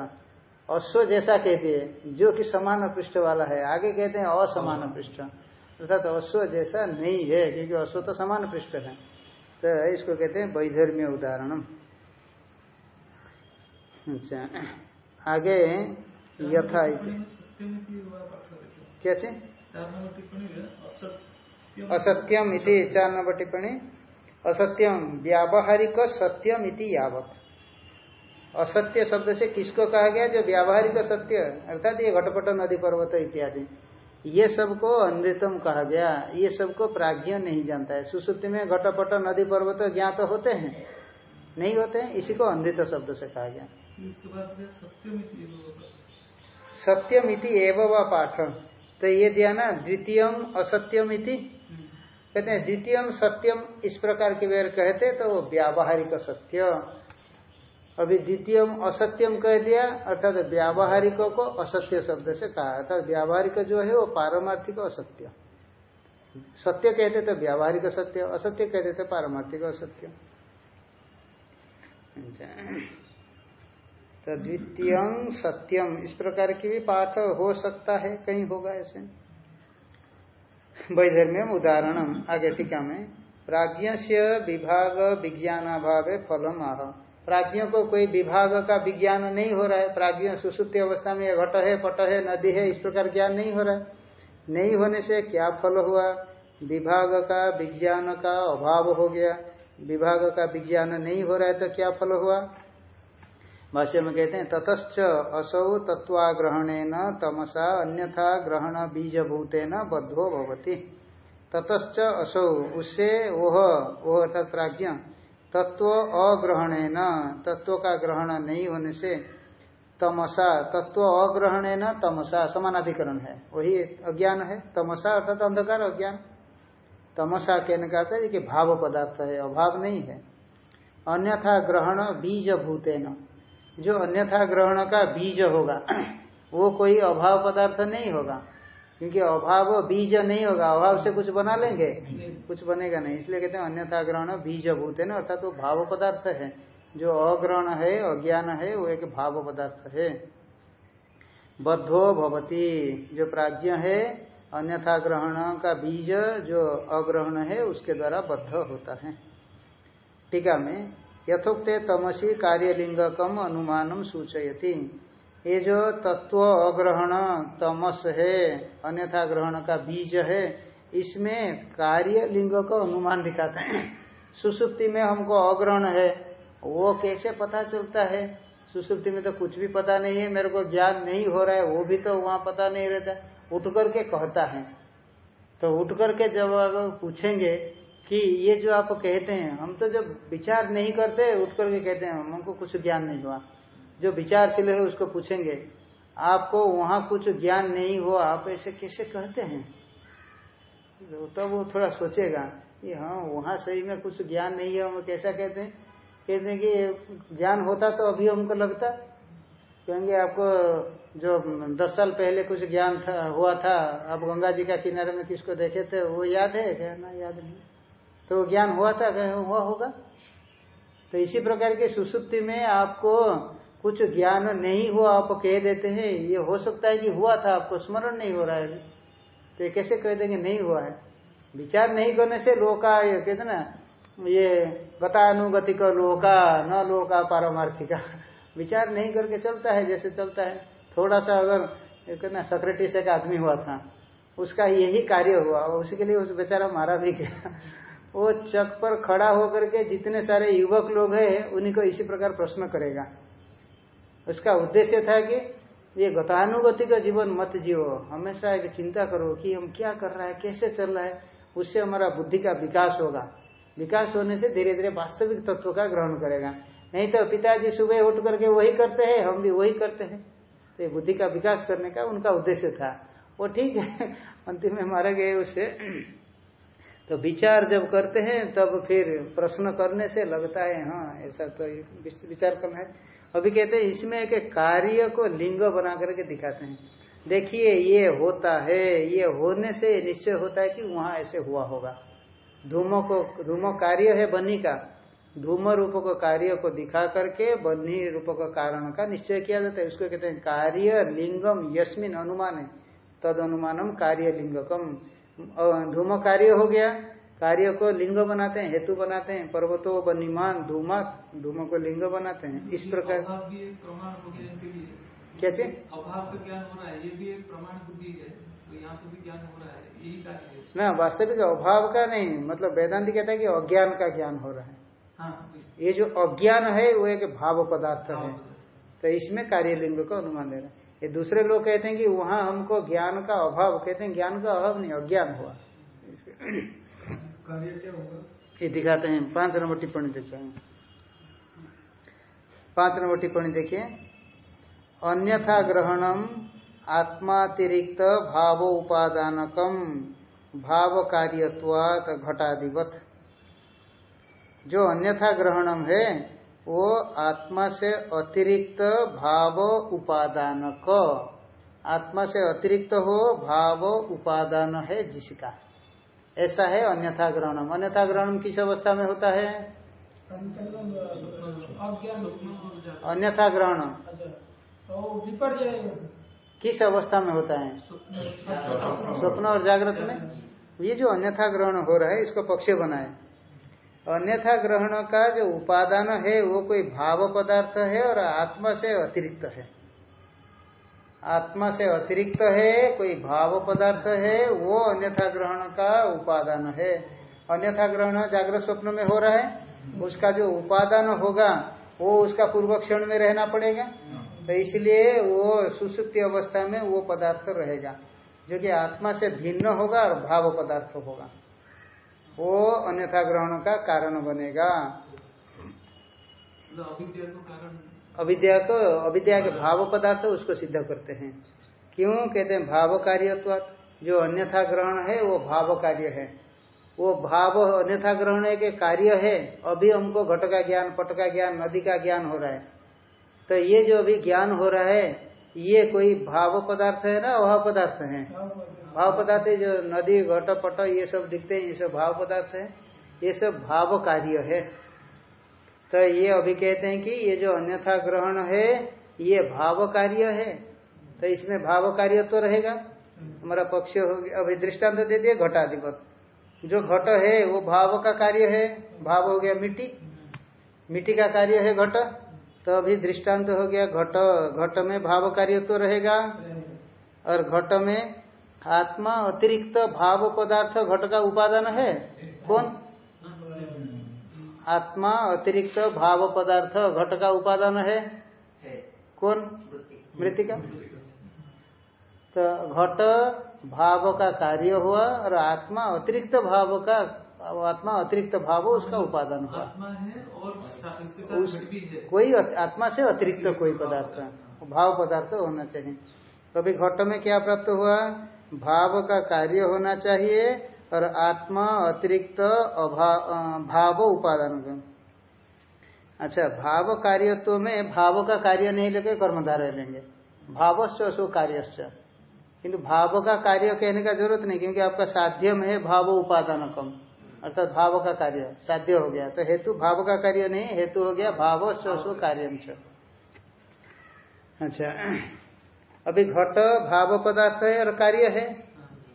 अश्व जैसा कहते हैं, जो कि समान पृष्ठ वाला है। आगे कहते हैं असमान पृष्ठ। अर्थात तो अश्व जैसा नहीं है, क्योंकि अश्व तो समान पृष्ठ है। तो इसको कहते हैं वैधर्म्य उदाहरण अच्छा आगे यथा कैसे असत्यम इति, चार नंबर टिप्पणी। असत्यम, व्यावहारिक सत्यम इति यावत। असत्य शब्द से किसको कहा गया? जो व्यावहारिक सत्य अर्थात ये घटपट नदी पर्वत इत्यादि। ये सबको अनृतम कहा गया। ये सबको प्राज्ञ नहीं जानता है। सुसुप्ति में घटपट नदी पर्वत ज्ञात तो होते हैं? नहीं होते हैं? इसी को अनृत शब्द से कहा गया। सत्यमिति एवं व पाठ। तो ये दिया ना द्वितीयम असत्यम इति कहते हैं द्वितीयम सत्यम इस प्रकार के वेर कहते तो व्यावहारिक सत्य। अभी द्वितीयम असत्यम कह दिया, अर्थात व्यावहारिक को असत्य शब्द से कहा, अर्थात व्यावहारिक जो है वो पारमार्थिक असत्य। सत्य कहते तो व्यावहारिक सत्य, असत्य कहते थे पारमार्थिक असत्य। तो द्वितीय सत्यम, इस प्रकार की भी पाठ हो सकता है, कहीं होगा ऐसे। वैधर्म्यम उदाहरण आगे टीका में प्राज्ञ से विभाग विज्ञानाभाव फलम आह प्राज्ञों को कोई विभाग का विज्ञान नहीं हो रहा है। प्राज्ञ सुसुप्ति अवस्था में घट है, पट है, नदी है, इस प्रकार ज्ञान नहीं हो रहा है। नहीं होने से क्या फल हुआ? विभाग का विज्ञान का अभाव हो गया। विभाग का विज्ञान नहीं हो रहा है तो क्या फल हुआ? भाष्य में कहते हैं, ततश्च असौ तत्वाग्रहण न तमसा अन्यथा ग्रहण न बद्धो भवती। ततश्च असौ, उससे वह वह अर्थात प्राज्ञ तत्व अग्रहण न तत्व का ग्रहण नहीं होने से तमसा, तत्व अग्रहण न तमसा समानाधिकरण है। वही अज्ञान है। तमसा अर्थात अंधकार अज्ञान। तमसा कहने का है कि भाव पदार्थ है, अभाव नहीं है। अन्यथा ग्रहण बीज भूतेन जो अन्यथा ग्रहण का बीज होगा, वो कोई अभाव पदार्थ नहीं होगा। क्योंकि अभाव बीज नहीं होगा, अभाव से कुछ बना लेंगे? कुछ बनेगा नहीं। इसलिए कहते हैं अन्यथा ग्रहण बीज भूत है ना अर्थात वो भाव पदार्थ है। जो अग्रहण है, अज्ञान है, वो एक भाव पदार्थ है। बद्धो भवती, जो प्राज्ञ है अन्यथा ग्रहण का बीज जो अग्रहण है, उसके द्वारा बद्ध होता है। टीका में, यथोक्त तमसी कार्यलिंगकम अनुमानम सूचयती। ये जो तत्व अग्रहण तमस है, अन्यथा ग्रहण का बीज है, इसमें कार्य लिंग का अनुमान दिखाते हैं। सुसुप्ति में हमको अग्रहण है, वो कैसे पता चलता है? सुसुप्ति में तो कुछ भी पता नहीं है, मेरे को ज्ञान नहीं हो रहा है, वो भी तो वहाँ पता नहीं रहता। उठ करके कहता है। तो उठ करके जब आप पूछेंगे कि ये जो आप कहते हैं, हम तो जब विचार नहीं करते, उठ करके कहते हैं, हमको कुछ ज्ञान नहीं हुआ। जो विचारशील है उसको पूछेंगे, आपको वहाँ कुछ ज्ञान नहीं हुआ आप ऐसे कैसे कहते हैं? तब तो वो थोड़ा सोचेगा कि हाँ वहाँ सही में कुछ ज्ञान नहीं है, हम कैसा कहते हैं? कहते हैं कि ज्ञान होता तो अभी हमको लगता। कहेंगे, आपको जो दस साल पहले कुछ ज्ञान था, हुआ था, आप गंगा जी का किनारे में किसको देखे थे, वो याद है? कहना याद नहीं। तो ज्ञान हुआ था, कहे, हुआ होगा। तो इसी प्रकार के सुसुप्ति में आपको कुछ ज्ञान नहीं हुआ आप कह देते हैं, ये हो सकता है कि हुआ था, आपको स्मरण नहीं हो रहा है तो ये कैसे कह देंगे, नहीं हुआ है? विचार नहीं करने से लोका, ये कहते ना, ये गतानुगतिक लोका, न लोका पारमार्थिका। विचार नहीं करके चलता है, जैसे चलता है। थोड़ा सा अगर कहना सक्रेटिस एक आदमी हुआ था, उसका यही कार्य हुआ उसी के लिए उस बेचारा मारा भी गया। वो चक पर खड़ा होकर के जितने सारे युवक लोग हैं, उन्हीं को इसी प्रकार प्रश्न करेगा। उसका उद्देश्य था कि ये गतानुगति का जीवन मत जियो। हमेशा एक चिंता करो कि हम क्या कर रहा है, कैसे चल रहा है, उससे हमारा बुद्धि का विकास होगा। विकास होने से धीरे धीरे वास्तविक तत्व का ग्रहण करेगा। नहीं तो पिताजी सुबह उठ करके वही करते हैं, हम भी वही करते हैं। तो बुद्धि का विकास करने का उनका उद्देश्य था। वो ठीक है, अंतिम में मारे गए उससे तो विचार जब करते हैं, तब फिर प्रश्न करने से लगता है हाँ ऐसा तो विचार करना है। अभी कहते हैं, इसमें एक कार्य को लिंग बना करके दिखाते हैं। देखिए, ये होता है, ये होने से निश्चय होता है कि वहाँ ऐसे हुआ होगा। धूमो को, धूमो कार्य है बनी का। धूम रूप को कार्य को दिखा करके बन्ही रूप का कारण का निश्चय किया जाता है। उसको कहते हैं कार्य लिंगम, यस्मिन अनुमान। तद अनुमानम कार्य लिंगकम। धूम कार्य हो गया। कार्य को लिंग बनाते हैं हेतु बनाते हैं पर्वतो बनिमान धूमा धूम को लिंग बनाते हैं। इस प्रकार क्या चीज़? अभाव का ज्ञान हो रहा है ये भी एक प्रमाण बुद्धि है तो यहाँ पे भी ज्ञान हो रहा है यही कार्य है। ना वास्तविक अभाव का नहीं मतलब वेदांत कहता है कि अज्ञान का ज्ञान हो रहा है। हाँ ये जो अज्ञान है वो एक भाव पदार्थ है। तो इसमें कार्यलिंग का अनुमान रहा है। ये दूसरे लोग कहते हैं कि वहाँ हमको ज्ञान का अभाव कहते हैं ज्ञान का अभाव नहीं अज्ञान हुआ। कार्य क्या होगा? ये दिखाते हैं। पाँच नंबर टिप्पणी देखते हैं पाँच नंबर टिप्पणी देखिए। अन्यथा ग्रहणम आत्मातिरिक्त भाव उपादानकम भाव कार्यत्वात घटाधिवत जो अन्यथा ग्रहणम है, वो आत्मा से अतिरिक्त भाव उपादानक आत्मा से अतिरिक्त हो भाव उपादान है जिसका। ऐसा है, अन्यथा ग्रहणम। अन्यथा ग्रहणम किस अवस्था में होता है? अन्यथा ग्रहण किस अवस्था में होता है? स्वप्न और जागृत में। ये जो अन्यथा ग्रहण हो रहा है, इसको पक्ष बनाए। अन्यथा ग्रहण का जो उपादान है, वो कोई भाव पदार्थ है और आत्मा से अतिरिक्त है। आत्मा से अतिरिक्त है, कोई भाव पदार्थ है, वो अन्यथा ग्रहण का उपादान है। अन्यथा ग्रहण जागृत स्वप्न में हो रहा है, उसका जो उपादान होगा, वो उसका पूर्व क्षण में रहना पड़ेगा। तो इसलिए वो सुसुप्ति अवस्था में वो पदार्थ रहेगा, जो कि आत्मा से भिन्न होगा और भाव पदार्थ होगा। वो अन्यथा ग्रहण का कारण बनेगा। मतलब अविद्या को, अविद्या के भाव पदार्थ उसको सिद्ध करते हैं। क्यों? कहते हैं भाव कार्य जो अन्यथा ग्रहण है, वो भाव कार्य है। वो भाव अन्यथा ग्रहण एक कार्य है, अभी हमको घट का ज्ञान, पट का ज्ञान, नदी का ज्ञान हो रहा है। तो ये जो अभी ज्ञान हो रहा है, ये कोई भाव पदार्थ है ना, अभाव पदार्थ है? भाव पदार्थ जो नदी, घट, पट, ये सब दिखते हैं, ये सब भाव पदार्थ है। ये सब भाव कार्य है। तो ये अभी कहते हैं कि ये जो अन्यथा ग्रहण है, ये भाव कार्य है। तो इसमें भाव कार्य तो रहेगा। हमारा पक्ष हो गया, अभी दृष्टांत दे दिए, घटाधिपत। जो घट है, वो भाव का कार्य है। भाव हो गया मिट्टी। मिट्टी का कार्य है घट। तो अभी दृष्टांत हो गया घट। घट में भाव कार्य तो रहेगा। और घट में आत्मा अतिरिक्त भाव पदार्थ घट का उपादान है। कौन? आत्मा अतिरिक्त भाव पदार्थ घट का उपादान है। कौन? मृतिका। तो घट भाव का कार्य हुआ और आत्मा अतिरिक्त भाव का आत्मा अतिरिक्त भाव उसका उपादान हुआ। आत्मा है और इसके साथ उस भी है। कोई आत्मा से अतिरिक्त कोई पदार्थ भाव पदार्थ होना चाहिए। कभी घट में क्या प्राप्त हुआ? भाव का कार्य होना चाहिए और आत्मा अतिरिक्त भाव उपादान अच्छा भाव कार्यत्व में भाव का कार्य नहीं लेके कर्मधारय लेंगे। भावस्य असो कार्यस्य किंतु भाव का कार्य कहने का ज़रूरत नहीं, क्योंकि आपका साध्य है भाव उपादान कम अर्थात भाव का कार्य, साध्य हो गया। तो हेतु भाव का कार्य नहीं, हेतु हो गया भाव स्वस्व कार्य अच्छा अभी घट भाव पदार्थ है और कार्य है।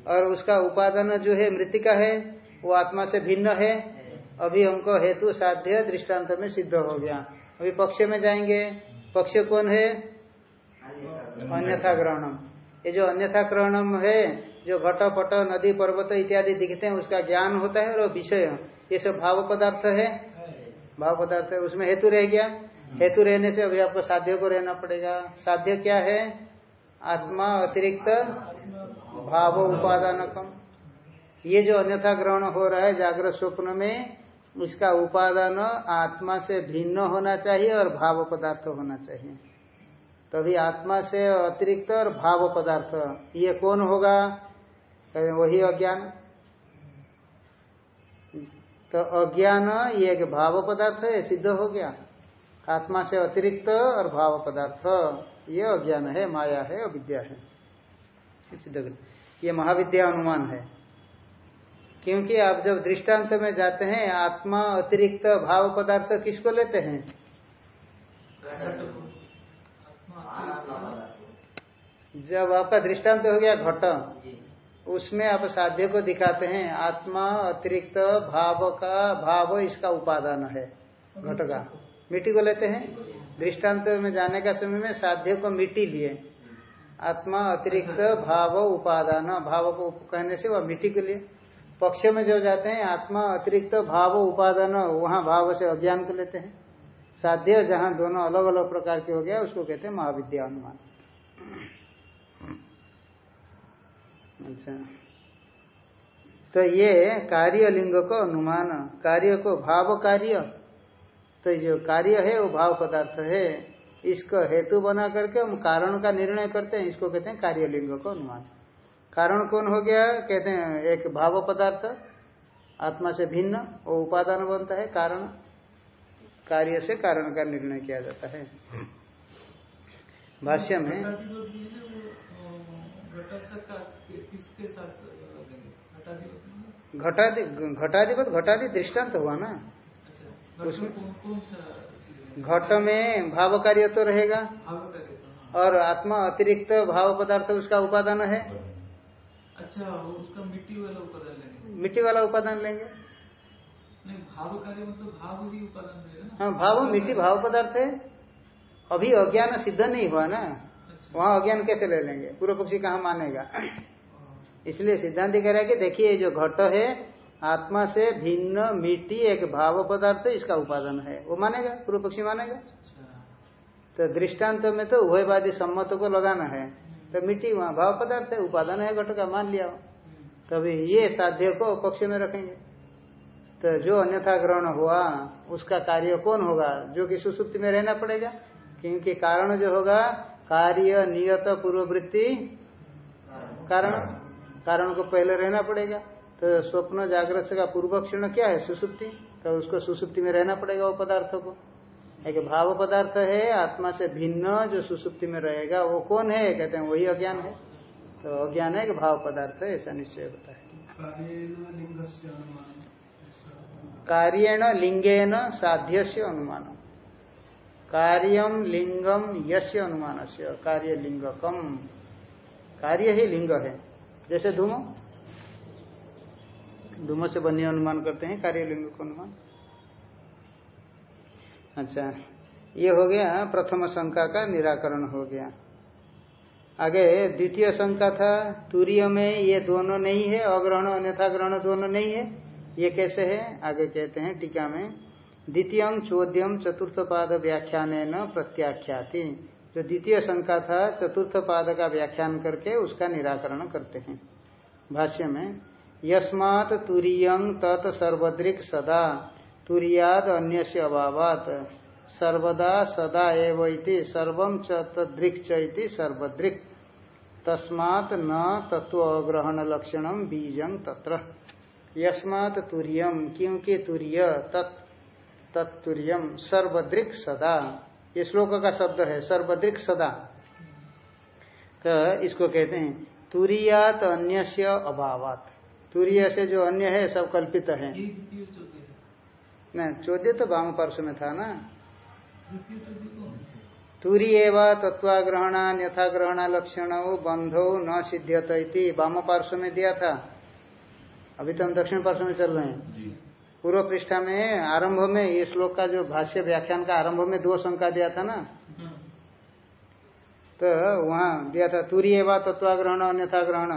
और उसका उपादान जो है मृतिका है, वो आत्मा से भिन्न है। अभी हमको हेतु साध्य दृष्टांत में सिद्ध हो गया। अभी पक्ष में जाएँगे। पक्ष कौन है? अन्यथा ग्रहणम। ये जो अन्यथा ग्रहणम है, जो घट, पट, नदी, पर्वत इत्यादि दिखते हैं, उसका ज्ञान होता है और विषय। ये सब भाव पदार्थ है। भाव पदार्थ है। उसमें हेतु रह गया। हेतु रहने से अभी आपको साध्य को रहना पड़ेगा। साध्य क्या है? आत्मा अतिरिक्त भाव उपादान कम ये जो अन्यथा ग्रहण हो रहा है जागृत स्वप्न में, उसका उपादान आत्मा से भिन्न होना चाहिए और भाव पदार्थ होना चाहिए। तभी आत्मा से अतिरिक्त और भाव पदार्थ। ये कौन होगा? वही अज्ञान। तो अज्ञान ये एक भाव पदार्थ है सिद्ध हो गया। आत्मा से अतिरिक्त और भाव पदार्थ। ये अज्ञान है, माया है अविद्या है। सिद्ध ये महाविद्या अनुमान है। क्योंकि आप जब दृष्टांत में जाते हैं, आत्मा अतिरिक्त भाव पदार्थ किसको लेते हैं? जब आपका दृष्टांत हो गया घट, उसमें आप साध्य को दिखाते हैं, आत्मा अतिरिक्त भाव का भाव इसका उपादान है, घट का। मिट्टी को लेते हैं? दृष्टांत में जाने का समय में साध्य को मिट्टी लिए। आत्मा अतिरिक्त भाव उपादान, भाव को कहने से वह मिट्टी के लिए पक्ष में जो जाते हैं, आत्मा अतिरिक्त भाव उपादान, वहाँ भाव से अज्ञान को लेते हैं। साध्य जहाँ दोनों अलग अलग प्रकार के हो गया, उसको कहते हैं महाविद्या अनुमान अच्छा। तो ये कार्य लिंग को अनुमान, कार्य को भाव कार्य। तो जो कार्य है, वो भाव पदार्थ है। इसको हेतु बना करके हम कारण का निर्णय करते हैं इसको कहते हैं कार्यलिंग को अनुमान कारण कौन हो गया कहते हैं एक भाव पदार्थ आत्मा से भिन्न वो उपादान बनता है कारण कार्य से कारण का निर्णय किया जाता है भाष्य में लगेंगे घटाधिपति घटादि दृष्टांत हुआ ना अच्छा उसमें- कौन सा है? घट में भाव कार्य तो रहेगा। और आत्मा अतिरिक्त भाव पदार्थ उसका उपादान है। अच्छा उसका मिट्टी वाला उपादान लेंगे। मिट्टी वाला उपादान लेंगे। नहीं भाव कार्य मतलब भाव ही उपादान लेगा हाँ भाव मिट्टी भाव पदार्थ है। अभी अज्ञान सिद्ध नहीं हुआ ना। अच्छा। वहाँ अज्ञान कैसे ले लेंगे? पूर्व पक्षी कहाँ मानेगा? हाँ, इसलिए सिद्धांत कह रहा है कि देखिए जो घट है आत्मा से भिन्न मिट्टी एक भाव पदार्थ इसका उपादान है। वो मानेगा? पूर्व पक्षी मानेगा? अच्छा। तो दृष्टांत में तो उभयवादी सम्मत को लगाना है। तो मिट्टी वहाँ भाव पदार्थ है उपादान है घट का मान लिया। तभी ये साध्य को पक्ष में रखेंगे। तो जो अन्यथा ग्रहण हुआ उसका कार्य कौन होगा? जो कि सुसुप्ति में रहना पड़ेगा। क्योंकि कारण जो होगा कार्य नियत पूर्ववृत्ति। कारण? कारण को पहले रहना पड़ेगा। तो स्वप्न जागृत का पूर्व क्षण क्या है? सुसुप्ति? तो उसको सुसुप्ति में रहना पड़ेगा वो पदार्थों को। एक भाव पदार्थ है, आत्मा से भिन्न जो सुसुप्ति में रहेगा, वो कौन है? कहते हैं वही अज्ञान है। तो अज्ञान है कि भाव पदार्थ है, ऐसा निश्चय होता है। कार्येण लिंगेन साध्य से अनुमान कार्यम लिंगम यस्य अनुमान से कार्य लिंगकम कार्य ही लिंग है। जैसे धूमो। धूमो से बन्य अनुमान करते हैं, कार्यलिंग को अनुमान। अच्छा ये हो गया प्रथम शंका का निराकरण हो गया। आगे, द्वितीय शंका था, तुरीय में ये दोनों नहीं है, अग्रहण अन्यथा ग्रहण दोनों नहीं है, ये कैसे है? आगे कहते हैं टीका में, द्वितीय चौद्यम चतुर्थ पाद व्याख्यान न प्रत्याख्याति। जो द्वितीय शंका था चतुर्थ पाद का व्याख्यान करके उसका निराकरण करते हैं। भाष्य में यस्मात् तुरीय तत् सर्वदृक् सदा, तुरियाद अन्य अभावात। सर्वदा सदा एव इति सर्वम च तदृक् च इति सर्वदृक्। तस्मात् न तत्वग्रहण लक्षणम बीजं तत्र। यस्मात् तुर्यम क्योंकि तुर्य, तत् तत्तुर्यम सर्वदृक् सदा। ये श्लोक का शब्द है, सर्वदृक् सदा। तो इसको कहते हैं, तुरियात अन्य अभावात। तुरीय से जो अन्य है सब कल्पित है। न चौदह तो वाम पार्श्व में था ना? तुरी एवं तत्वाग्रहणान यथाग्रहणा लक्षण बंधो न सिद्ध्यत इति वाम पार्श्व में दिया था। अभी तो हम दक्षिण पार्श्व में चल रहे हैं। पूर्व पृष्ठा में आरंभ में ये श्लोक का जो भाष्य व्याख्यान का आरंभ में दो शंका दिया था ना? हाँ, तो वहाँ दिया था तुरी एवं तत्वाग्रहण अन्यथा ग्रहण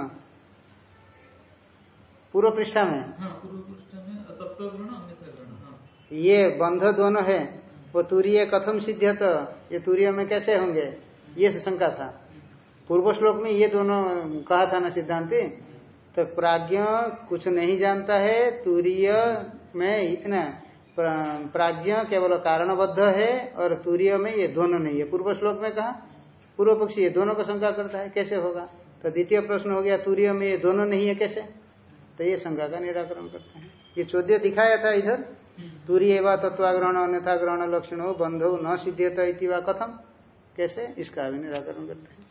पूर्व पृष्ठा में। हाँ ग्रहण हाँ। ये बंध दोनों है। वो तूर्य कथम सिद्ध तो ये तूर्य में कैसे होंगे? ये शंका था। पूर्व श्लोक में ये दोनों कहा था ना सिद्धांति? तो प्राज्ञ कुछ नहीं जानता है तूर्य में इतना प्राज्ञ केवल कारणबद्ध है और तूर्य में ये दोनों नहीं है। पूर्व श्लोक में कहा पूर्व पक्षी ये दोनों को शंका करता है कैसे होगा? तो द्वितीय प्रश्न हो गया तूर्य में ये दोनों नहीं है कैसे? तो ये शंका का निराकरण करते हैं। ये चौद्य दिखाया था इधर। तुरी एवं तत्वाग्रहण, अन्यथा ग्रहण लक्षण हो, बंध हो न सिद्ध्यत वा कथम। कैसे? इसका भी निराकरण करते हैं।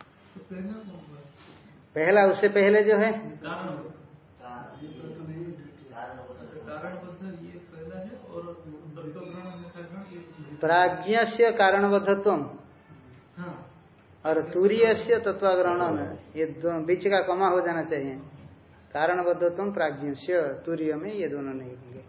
पहला, उससे पहले जो है। प्राज्ञ से कारणबद्धत्व और तुरीय से तत्वाग्रहण। ये बीच का कमा हो जाना चाहिए। कारणबद्धत्व प्राज्ञ से तुरीय में ये दोनों नहीं होंगे।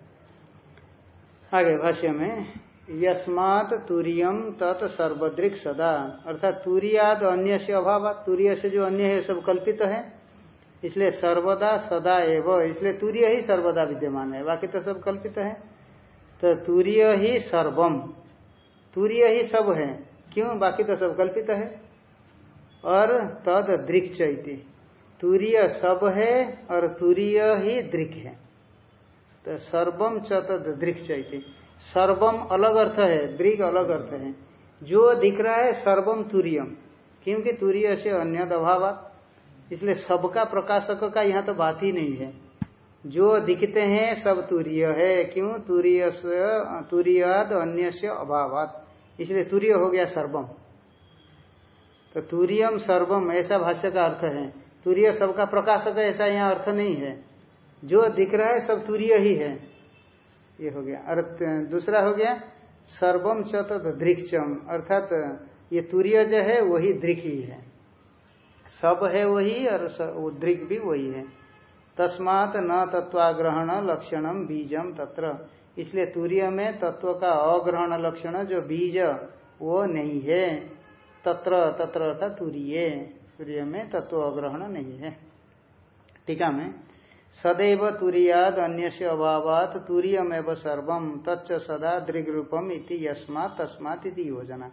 आगे भाष्य में, यस्मात तुरियम तत् सर्वदृक सदा। अर्थात तुरियाद अन्य से अभाव तुरीय से जो अन्य है, सब कल्पित है। इसलिए सर्वदा सदा एव, इसलिए तुरीय ही सर्वदा विद्यमान है। बाकी तो सब कल्पित है। तो तुरीय ही सर्वम। तुरीय ही सब है। क्यों? बाकी तो सब कल्पित है। और तद दृक चैती तुरीय सब है और तुरीय ही दृक है। तो सर्वम च तद दृक चैती सर्वम अलग अर्थ है दृग अलग अर्थ है। जो दिख रहा है सर्वम तुरियम, क्योंकि तुरीय से अन्य अभाव। इसलिए सबका प्रकाशक का यहाँ तो बात ही नहीं है। जो दिखते हैं सब तुरीय है, क्यों? तुरीय से अन्य से अभाव इसलिए तुरीय हो गया सर्वम। तो तुरियम सर्वम ऐसा भाष्य का अर्थ है। तुरीय सबका प्रकाशक ऐसा यहाँ अर्थ नहीं है। जो दिख रहा है, सब तुरीय ही है। ये हो गया। और दूसरा हो गया सर्वम चत दृक्षम अर्थात, ये तूर्य जो है, वही दृक ही है। सब है वही, और दृक भी वही है। तस्मात न तत्वाग्रहण लक्षणम बीजम तत्र। इसलिए तूर्य में तत्व का अग्रहण लक्षण, जो बीज, वो नहीं है। तत्र तत्र अर्थात तुरीय। तुरीय में तत्व अग्रहण नहीं है। टीका में, सदैव तुरीयाद अन्य से अभावात तुरीयमेव सर्वम तच्च सदा दृग्रूपम इति यस्मात तस्मात इति योजना।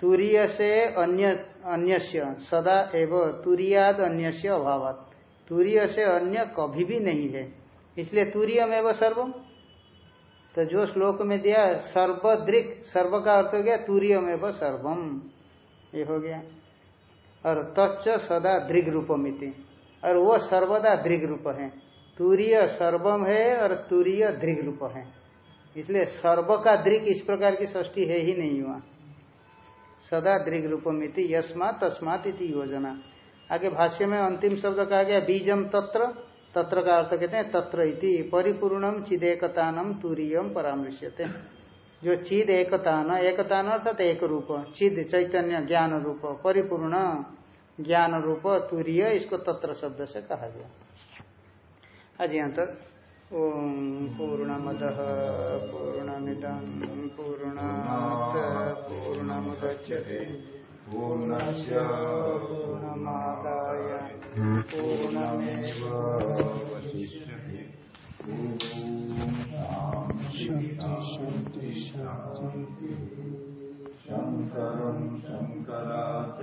तुरीय से अन्य, अन्यस्य, सदा एव तुरीयाद अन्य से अभावात। तुरीय से अन्य कभी भी नहीं है। इसलिए तुरीयमेव सर्वम तो जो श्लोक में दिया सर्वदृक सर्व का अर्थ हो गया तुरीयमेव सर्वम ये हो गया। और तच्च सदा दृग रूपमिति और वो सर्वदा दृग रूप है। तुरीय सर्वम है और तुरीय दृग रूप है। इसलिए सर्व का दृग इस प्रकार की षष्टि है ही नहीं हुआ। सदा दृग रूपमिति यस्मात तस्मात इति योजना। आगे भाष्य में अंतिम शब्द कहा गया बीजम तत्र। तत्र का अर्थ कहते हैं तत्र इति परिपूर्णम चिदेकतानम तुरीयम परामृश्यते। जो चिद एकता न एकता एकतान अर्थात एक रूप चिद चैतन्य ज्ञान रूप परिपूर्ण ज्ञान रूप तुरीय इसको तत्र शब्द से कहा गया। आज यहाँ तक ओम पूर्णमद पूर्णमिदम पूर्ण पूर्णमुदच्यते पूर्णस्य पूर्णमादाय पूर्णमेव शान्ति शान्ति शंकर शङ्कराचार्य